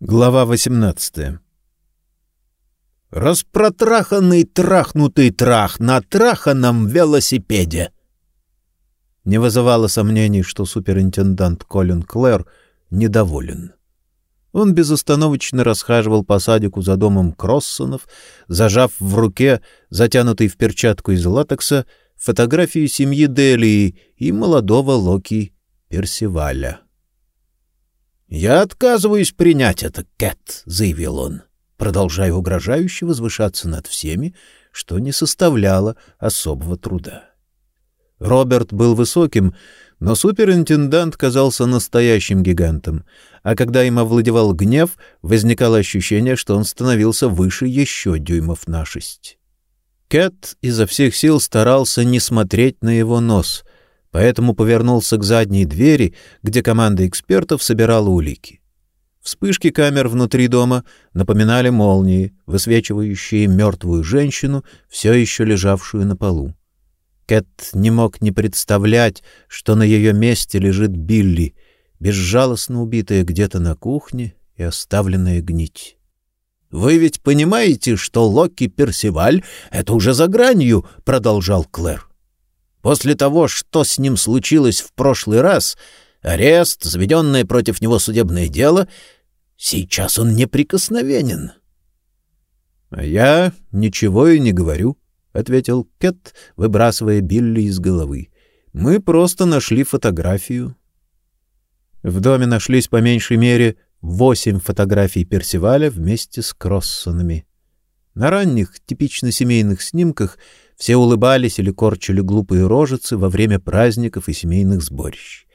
Глава 18. Распротраханный трахнутый трах на траханом велосипеде. Не вызывало сомнений, что суперинтендант Колин Клэр недоволен. Он безостановочно расхаживал по садику за домом Кроссонов, зажав в руке, затянутый в перчатку из латекса, фотографию семьи Делии и молодого Локи Персиваля. «Я отказываюсь принять это, Кэт», — заявил он, продолжая угрожающе возвышаться над всеми, что не составляло особого труда. Роберт был высоким, но суперинтендант казался настоящим гигантом, а когда им овладевал гнев, возникало ощущение, что он становился выше еще дюймов на шесть. Кэт изо всех сил старался не смотреть на его нос — поэтому повернулся к задней двери, где команда экспертов собирала улики. Вспышки камер внутри дома напоминали молнии, высвечивающие мертвую женщину, все еще лежавшую на полу. Кэт не мог не представлять, что на ее месте лежит Билли, безжалостно убитая где-то на кухне и оставленная гнить. «Вы ведь понимаете, что Локи Персиваль — это уже за гранью», — продолжал Клэр. После того, что с ним случилось в прошлый раз, арест, заведенное против него судебное дело, сейчас он неприкосновенен. — я ничего и не говорю, — ответил Кэт, выбрасывая Билли из головы. — Мы просто нашли фотографию. В доме нашлись по меньшей мере восемь фотографий Персиваля вместе с Кроссонами. На ранних, типично семейных снимках — все улыбались или корчили глупые рожицы во время праздников и семейных сборищ.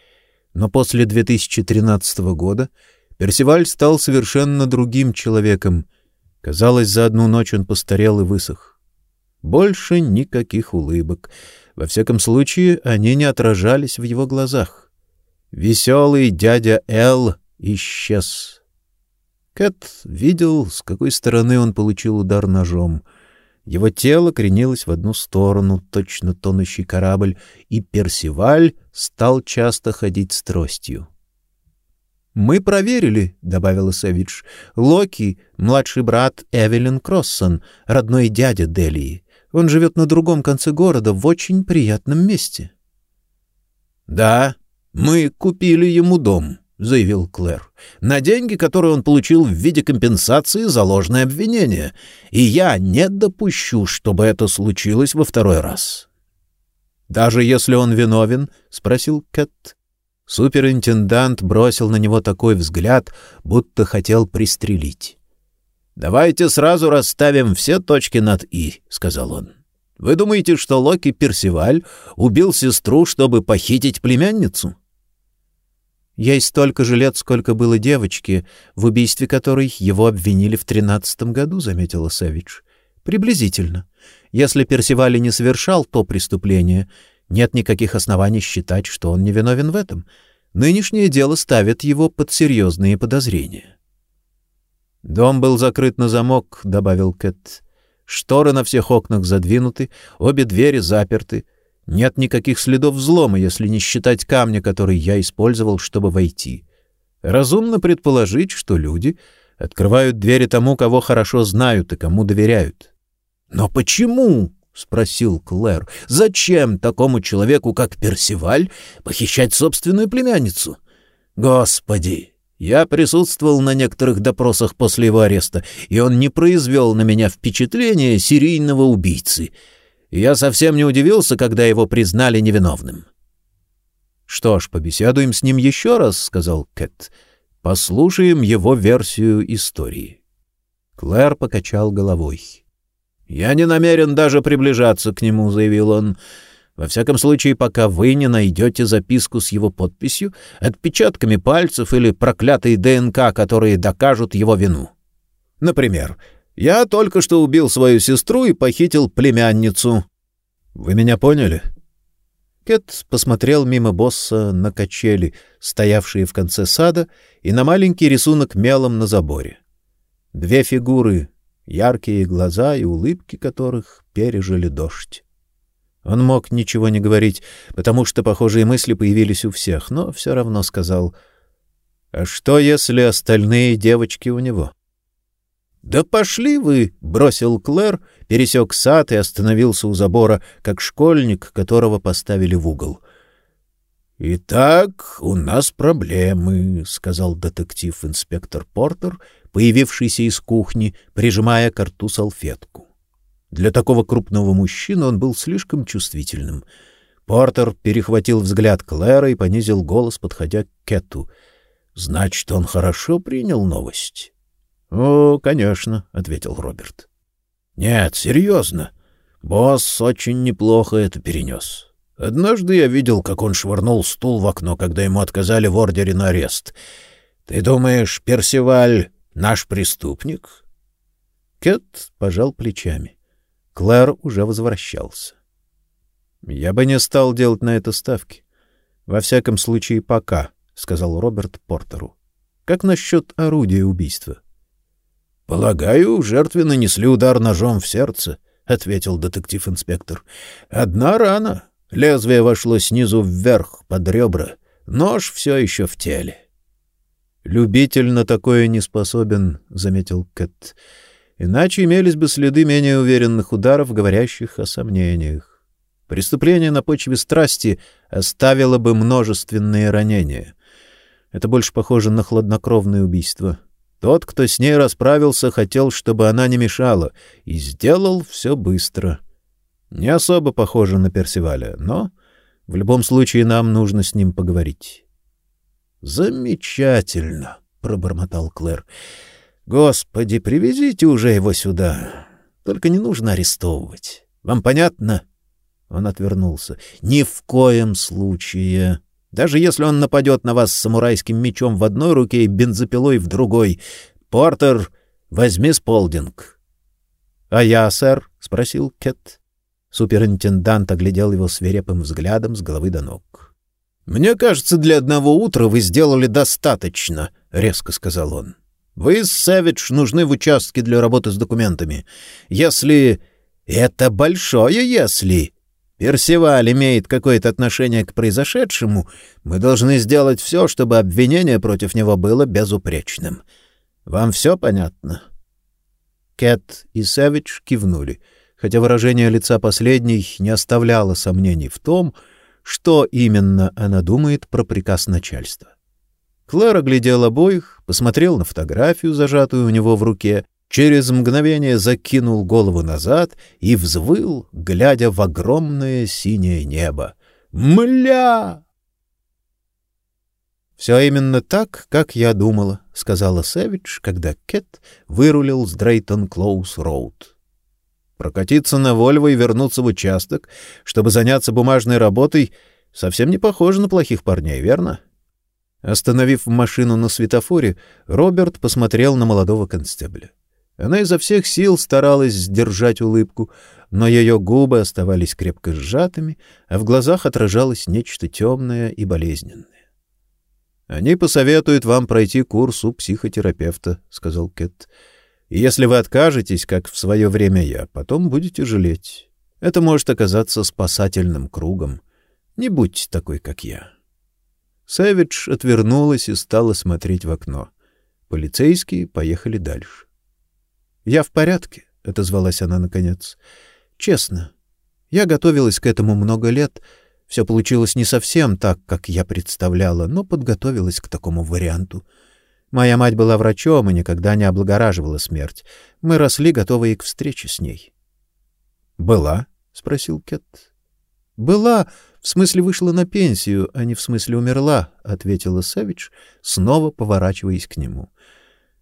Но после 2013 года Персиваль стал совершенно другим человеком. Казалось, за одну ночь он постарел и высох. Больше никаких улыбок. Во всяком случае, они не отражались в его глазах. Веселый дядя Эл исчез. Кэт видел, с какой стороны он получил удар ножом — его тело кренилось в одну сторону, точно тонущий корабль, и Персиваль стал часто ходить с тростью. «Мы проверили», — добавила Сэвидж. «Локи — младший брат Эвелин Кроссон, родной дядя Делии. Он живет на другом конце города, в очень приятном месте». «Да, мы купили ему дом», заявил Клэр, на деньги, которые он получил в виде компенсации за ложное обвинение, и я не допущу, чтобы это случилось во второй раз. Даже если он виновен, спросил Кэт. Суперинтендант бросил на него такой взгляд, будто хотел пристрелить. Давайте сразу расставим все точки над и, сказал он. Вы думаете, что Локи Персиваль убил сестру, чтобы похитить племянницу? Ей столько же лет, сколько было девочке, в убийстве которой его обвинили в тринадцатом году, заметила Савидж. Приблизительно. Если Персивали не совершал то преступление, нет никаких оснований считать, что он невиновен в этом. Нынешнее дело ставит его под серьезные подозрения. Дом был закрыт на замок, добавил Кэт. Шторы на всех окнах задвинуты, обе двери заперты. Нет никаких следов взлома, если не считать камня, который я использовал, чтобы войти. Разумно предположить, что люди открывают двери тому, кого хорошо знают и кому доверяют. Но почему? спросил Клэр. Зачем такому человеку, как Персиваль, похищать собственную племянницу? Господи, я присутствовал на некоторых допросах после его ареста, и он не произвел на меня впечатления серийного убийцы я совсем не удивился, когда его признали невиновным. Что ж, побеседуем с ним еще раз, сказал Кэт. Послушаем его версию истории. Клэр покачал головой. Я не намерен даже приближаться к нему, заявил он. Во всяком случае, пока вы не найдете записку с его подписью, отпечатками пальцев или проклятой ДНК, которые докажут его вину. Например, я только что убил свою сестру и похитил племянницу. Вы меня поняли? Кэт посмотрел мимо босса на качели, стоявшие в конце сада, и на маленький рисунок мелом на заборе. Две фигуры, яркие глаза и улыбки которых пережили дождь. Он мог ничего не говорить, потому что похожие мысли появились у всех, но все равно сказал: А что, если остальные девочки у него? Да пошли вы, бросил Клэр, пересек сад и остановился у забора, как школьник, которого поставили в угол. Итак, у нас проблемы, сказал детектив-инспектор Портер, появившийся из кухни, прижимая к рту салфетку. Для такого крупного мужчины он был слишком чувствительным. Портер перехватил взгляд Клэра и понизил голос, подходя к Кету. Значит, он хорошо принял новость. О, конечно, ответил Роберт. Нет, серьезно. Босс очень неплохо это перенес. Однажды я видел, как он швырнул стул в окно, когда ему отказали в ордере на арест. Ты думаешь, Персиваль наш преступник? Кет пожал плечами. Клэр уже возвращался. Я бы не стал делать на это ставки. Во всяком случае, пока, сказал Роберт Портеру. Как насчет орудия убийства? Полагаю, жертве нанесли удар ножом в сердце, ответил детектив-инспектор. Одна рана. Лезвие вошло снизу вверх под ребра. Нож все еще в теле. Любитель на такое не способен, заметил Кэт. Иначе имелись бы следы менее уверенных ударов, говорящих о сомнениях. Преступление на почве страсти оставило бы множественные ранения. Это больше похоже на хладнокровное убийство. Тот, кто с ней расправился, хотел, чтобы она не мешала, и сделал все быстро. Не особо похоже на Персиваля, но в любом случае нам нужно с ним поговорить. Замечательно, пробормотал Клэр. Господи, привезите уже его сюда. Только не нужно арестовывать. Вам понятно? Он отвернулся. Ни в коем случае. Даже если он нападет на вас с самурайским мечом в одной руке и бензопилой в другой. Портер, возьми Сполдинг. А я, сэр, спросил Кет. Суперинтендант оглядел его свирепым взглядом с головы до ног. Мне кажется, для одного утра вы сделали достаточно, резко сказал он. Вы, Сэвидж, нужны в участке для работы с документами. Если это большое если, Персиваль имеет какое-то отношение к произошедшему, мы должны сделать все, чтобы обвинение против него было безупречным. Вам все понятно? Кэт и Сэвидж кивнули, хотя выражение лица последней не оставляло сомнений в том, что именно она думает про приказ начальства. Клэр оглядел обоих, посмотрел на фотографию, зажатую у него в руке, через мгновение закинул голову назад и взвыл, глядя в огромное синее небо. «Мля!» «Все именно так, как я думала», — сказала Сэвидж, когда Кет вырулил с Дрейтон Клоус Роуд. Прокатиться на Вольво и вернуться в участок, чтобы заняться бумажной работой, совсем не похоже на плохих парней, верно? Остановив машину на светофоре, Роберт посмотрел на молодого констебля. Она изо всех сил старалась сдержать улыбку, но ее губы оставались крепко сжатыми, а в глазах отражалось нечто темное и болезненное. Они посоветуют вам пройти курс у психотерапевта, сказал Кэт. Если вы откажетесь, как в свое время я, потом будете жалеть. Это может оказаться спасательным кругом. Не будьте такой, как я. Сэвидж отвернулась и стала смотреть в окно. Полицейские поехали дальше. Я в порядке, отозвалась она наконец. Честно. Я готовилась к этому много лет. Все получилось не совсем так, как я представляла, но подготовилась к такому варианту. Моя мать была врачом и никогда не облагораживала смерть. Мы росли, готовые к встрече с ней. Была? спросил Кет. Была, в смысле вышла на пенсию, а не в смысле умерла, ответила Савич, снова поворачиваясь к нему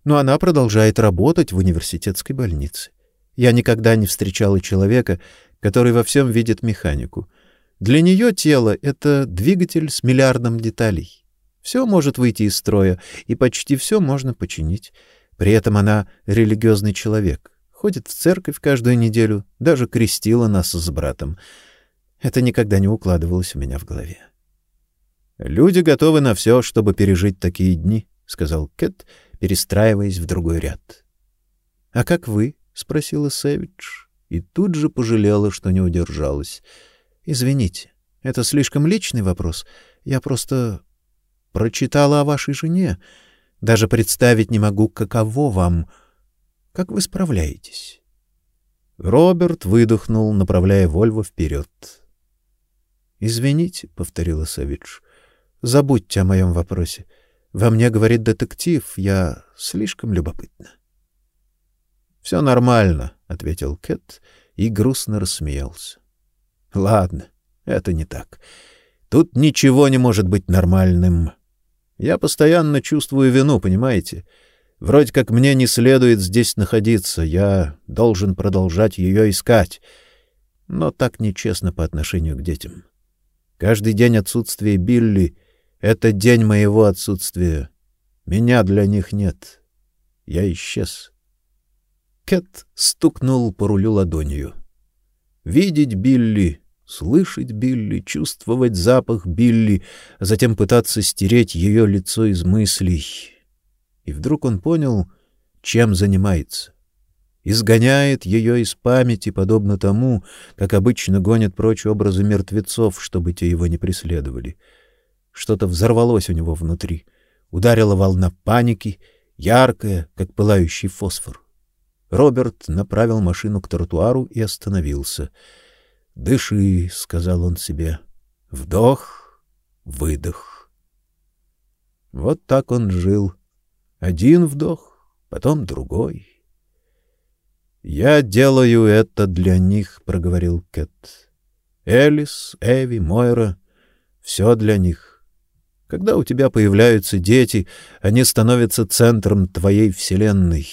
но она продолжает работать в университетской больнице. Я никогда не встречала человека, который во всем видит механику. Для нее тело — это двигатель с миллиардом деталей. Все может выйти из строя, и почти все можно починить. При этом она религиозный человек, ходит в церковь каждую неделю, даже крестила нас с братом. Это никогда не укладывалось у меня в голове. Люди готовы на все, чтобы пережить такие дни, сказал Кэт перестраиваясь в другой ряд. А как вы? спросила Сэвидж и тут же пожалела, что не удержалась. Извините, это слишком личный вопрос. Я просто прочитала о вашей жене. Даже представить не могу, каково вам. Как вы справляетесь? Роберт выдохнул, направляя Вольво вперед. Извините, повторила Савич. Забудьте о моем вопросе. Во мне говорит детектив, я слишком любопытна. Все нормально, ответил Кэт и грустно рассмеялся. Ладно, это не так. Тут ничего не может быть нормальным. Я постоянно чувствую вину, понимаете? Вроде как мне не следует здесь находиться, я должен продолжать ее искать. Но так нечестно по отношению к детям. Каждый день отсутствия Билли — это день моего отсутствия. Меня для них нет. Я исчез. Кэт стукнул по рулю ладонью. Видеть Билли слышать Билли, чувствовать запах Билли, а затем пытаться стереть ее лицо из мыслей. И вдруг он понял, чем занимается. Изгоняет ее из памяти, подобно тому, как обычно гонят прочь образы мертвецов, чтобы те его не преследовали. Что-то взорвалось у него внутри. Ударила волна паники, яркая, как пылающий фосфор. Роберт направил машину к тротуару и остановился — Дыши, сказал он себе. Вдох, выдох. Вот так он жил. Один вдох, потом другой. Я делаю это для них, проговорил Кэт. Элис, Эви, Мойра все для них. Когда у тебя появляются дети, они становятся центром твоей вселенной.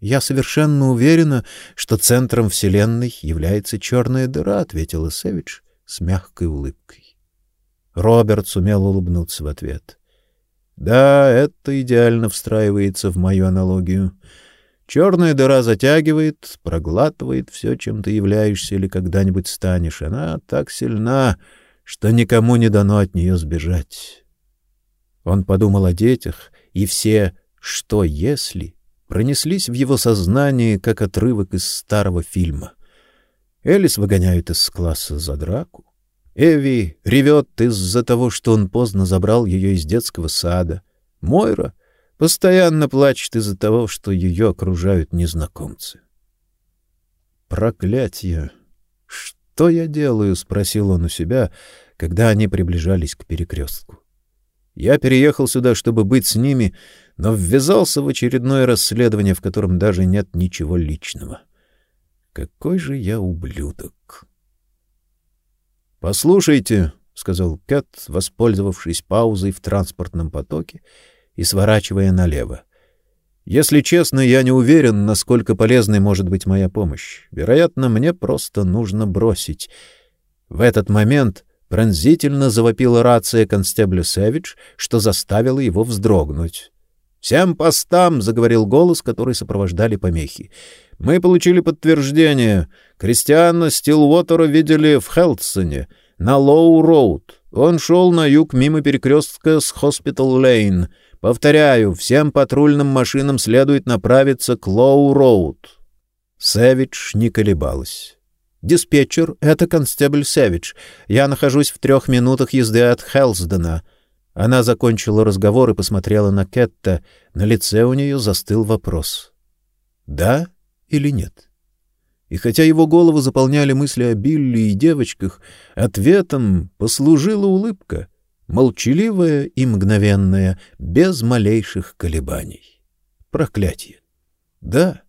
Я совершенно уверена, что центром вселенной является черная дыра, ответила Сэвидж с мягкой улыбкой. Роберт сумел улыбнуться в ответ. Да, это идеально встраивается в мою аналогию. Черная дыра затягивает, проглатывает все, чем ты являешься или когда-нибудь станешь. Она так сильна, что никому не дано от нее сбежать. Он подумал о детях, и все «что если» пронеслись в его сознании, как отрывок из старого фильма. Элис выгоняют из класса за драку. Эви ревет из-за того, что он поздно забрал ее из детского сада. Мойра постоянно плачет из-за того, что ее окружают незнакомцы. Проклятье! Что я делаю, спросил он у себя, когда они приближались к перекрестку. Я переехал сюда, чтобы быть с ними, но ввязался в очередное расследование, в котором даже нет ничего личного. Какой же я ублюдок. Послушайте, сказал Кэт, воспользовавшись паузой в транспортном потоке и сворачивая налево. Если честно, я не уверен, насколько полезной может быть моя помощь. Вероятно, мне просто нужно бросить. В этот момент пронзительно завопила рация констебля Сэвидж, что заставило его вздрогнуть. «Всем постам!» — заговорил голос, который сопровождали помехи. «Мы получили подтверждение. Кристиана Стилуотера видели в Хелсдене, на Лоу-Роуд. Он шел на юг мимо перекрестка с Хоспитал-Лейн. Повторяю, всем патрульным машинам следует направиться к Лоу-Роуд». Сэвидж не колебалась. «Диспетчер — это констебль Сэвидж. Я нахожусь в трех минутах езды от Хелсдена». Она закончила разговор и посмотрела на Кетта. На лице у нее застыл вопрос: да или нет? И хотя его голову заполняли мысли о Билли и девочках, ответом послужила улыбка, молчаливая и мгновенная, без малейших колебаний. Проклятие. Да.